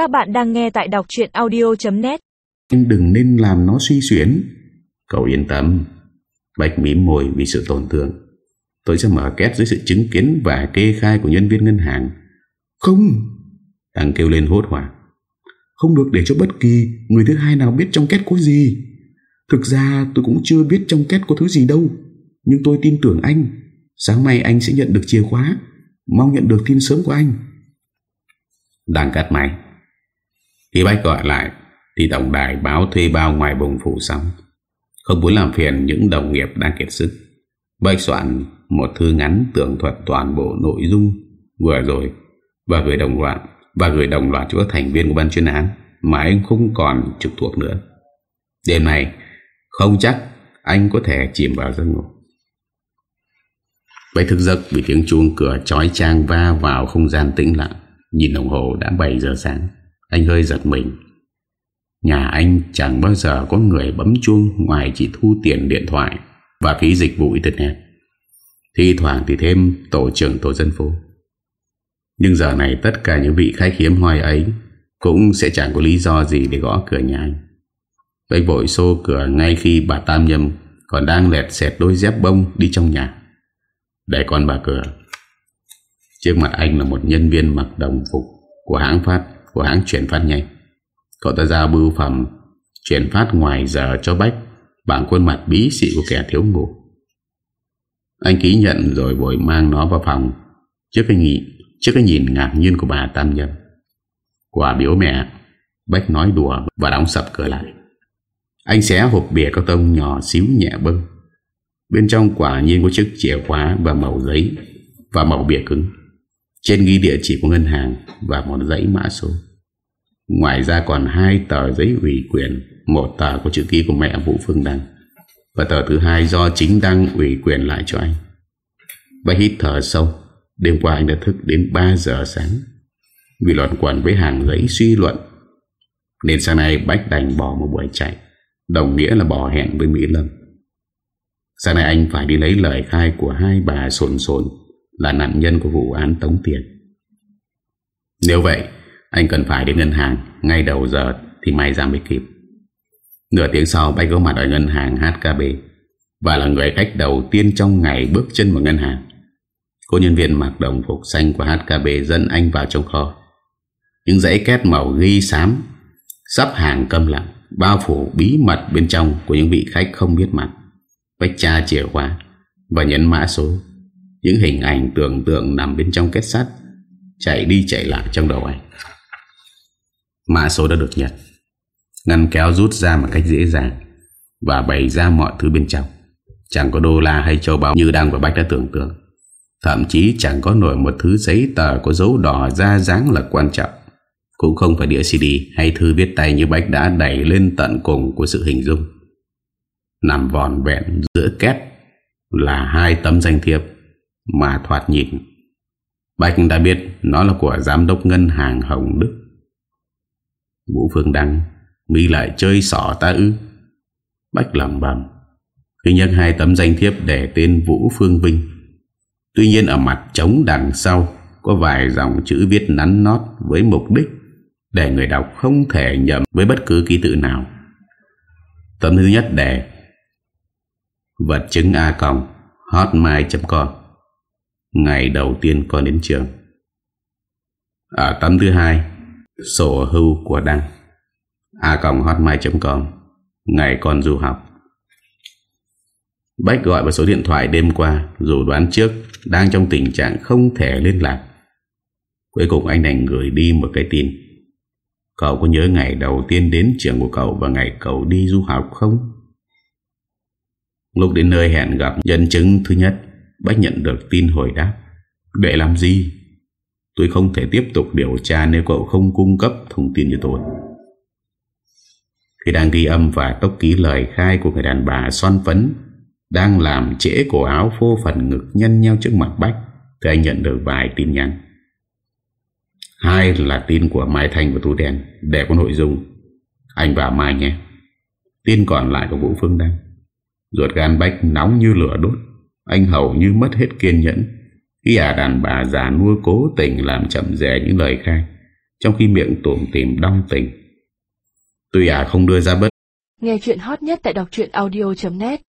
Các bạn đang nghe tại đọc chuyện audio.net Anh đừng nên làm nó suy xuyến Cậu yên tâm. Bạch mím môi vì sự tổn thương. Tôi sẽ mở két dưới sự chứng kiến Và kê khai của nhân viên ngân hàng. Không! Thằng kêu lên hốt hoảng. Không được để cho bất kỳ người thứ hai nào biết trong két có gì. Thực ra tôi cũng chưa biết trong két có thứ gì đâu. Nhưng tôi tin tưởng anh. Sáng mai anh sẽ nhận được chìa khóa. Mong nhận được tin sớm của anh. Đang cắt máy. Khi Bách gọi lại, Thì tổng đài báo thuê bao ngoài bùng phủ xong Không muốn làm phiền những đồng nghiệp đang kiệt sức Bách soạn một thư ngắn tường thuật toàn bộ nội dung vừa rồi và gửi đồng loạt, và gửi đồng loạt cho các thành viên của ban chuyên án, mà anh không còn trực thuộc nữa. Đêm này không chắc anh có thể chìm vào giấc ngủ. Bách thức giấc vì tiếng chuông cửa trói trang va vào không gian tĩnh lặng. Nhìn đồng hồ đã 7 giờ sáng. Anh hơi giật mình. Nhà anh chẳng bao giờ có người bấm chuông ngoài chỉ thu tiền điện thoại và phí dịch vụ Internet. Thì thoảng thì thêm tổ trưởng tổ dân phố. Nhưng giờ này tất cả những vị khách hiếm hoi ấy cũng sẽ chẳng có lý do gì để gõ cửa nhà anh. Bách vội xô cửa ngay khi bà Tam Nhâm còn đang lẹt xẹt đôi dép bông đi trong nhà. Để con bà cửa Trước mặt anh là một nhân viên mặc đồng phục Của hãng phát của hãng chuyển phát nhanh Cậu ta giao bưu phẩm Chuyển phát ngoài giờ cho Bách Bằng khuôn mặt bí xị của kẻ thiếu ngủ Anh ký nhận rồi vội mang nó vào phòng Trước cái, nghị, trước cái nhìn ngạc nhiên của bà Tam Nhân. Quả biếu mẹ Bách nói đùa và đóng sập cửa lại Anh xé hộp bìa các tông nhỏ xíu nhẹ bưng Bên trong quả nhiên có chiếc chìa khóa và màu giấy và màu bìa cứng. Trên ghi địa chỉ của ngân hàng và một dãy mã số. Ngoài ra còn hai tờ giấy ủy quyền, một tờ có chữ ký của mẹ Vũ Phương Đăng và tờ thứ hai do chính Đăng ủy quyền lại cho anh. Bách hít thở sâu, đêm qua anh đã thức đến 3 giờ sáng vì loạn quẩn với hàng giấy suy luận. Nên sáng nay Bách đành bỏ một buổi chạy, đồng nghĩa là bỏ hẹn với Mỹ Lâm. Sáng nay anh phải đi lấy lời khai của hai bà sồn sồn là nạn nhân của vụ án tống tiền. Nếu vậy, anh cần phải đến ngân hàng ngay đầu giờ thì may ra mới kịp. Nửa tiếng sau, Bách có mặt ở ngân hàng HKB và là người khách đầu tiên trong ngày bước chân vào ngân hàng. Cô nhân viên mặc đồng phục xanh của HKB dẫn anh vào trong kho. Những dãy két màu ghi xám sắp hàng câm lặng bao phủ bí mật bên trong của những vị khách không biết mặt. Bách tra chìa khóa Và nhấn mã số những hình ảnh tưởng tượng nằm bên trong kết sắt, Chạy đi chạy lại trong đầu anh. Mã số đã được nhận. Ngăn kéo rút ra một cách dễ dàng Và bày ra mọi thứ bên trong. Chẳng có đô la hay châu báu Như đang và Bách đã tưởng tượng. Thậm chí chẳng có nổi một thứ giấy tờ Có dấu đỏ ra dáng là quan trọng. Cũng không phải đĩa CD Hay thư viết tay như Bách đã đẩy lên tận cùng Của sự hình dung. Nằm vòn vẹn giữa két Là hai tấm danh thiệp mà thoạt nhìn Bạch đã biết Nó là của giám đốc ngân hàng Hồng Đức. Vũ Phương Đăng Mỹ lại chơi sỏ ta ư? Bách lầm bầm Khi nhắc hai tấm danh thiếp để tên Vũ Phương Vinh. Tuy nhiên ở mặt trống đằng sau Có vài dòng chữ viết nắn nót Với mục đích Để người đọc không thể nhầm với bất cứ ký tự nào. Tấm thứ nhất để vật chứng A còng hotmail.com Ngày đầu tiên con đến trường. Ở tấm thứ hai, Sổ hưu của Đăng. A còng hotmail.com Ngày con du học. Bách gọi vào số điện thoại đêm qua, Dù đoán trước Đang trong tình trạng không thể liên lạc. Cuối cùng anh đành gửi đi một cái tin. Cậu có nhớ ngày đầu tiên đến trường của cậu Và ngày cậu đi du học không? Lúc đến nơi hẹn gặp, nhân chứng thứ nhất Bách nhận được tin hồi đáp. Để làm gì? Tôi không thể tiếp tục điều tra Nếu cậu không cung cấp thông tin cho tôi. Khi đang ghi âm và tốc ký lời khai Của người đàn bà son phấn, Đang làm trễ cổ áo phô phần ngực Nhân nhau trước mặt Bách Thì anh nhận được vài tin nhắn. Hai là tin của Mai Thanh và Tú Đen, Để có nội dung. Anh và Mai nhé. Tin còn lại của Vũ Phương Đăng. Ruột gan Bách nóng như lửa đốt. Anh hầu như mất hết kiên nhẫn. Khi à đàn bà già nuôi cố tình Làm chậm rè những lời khai, Trong khi miệng tụm tìm đong tình. Tuy à không đưa ra bất Nghe chuyện hot nhất tại đọc audio.net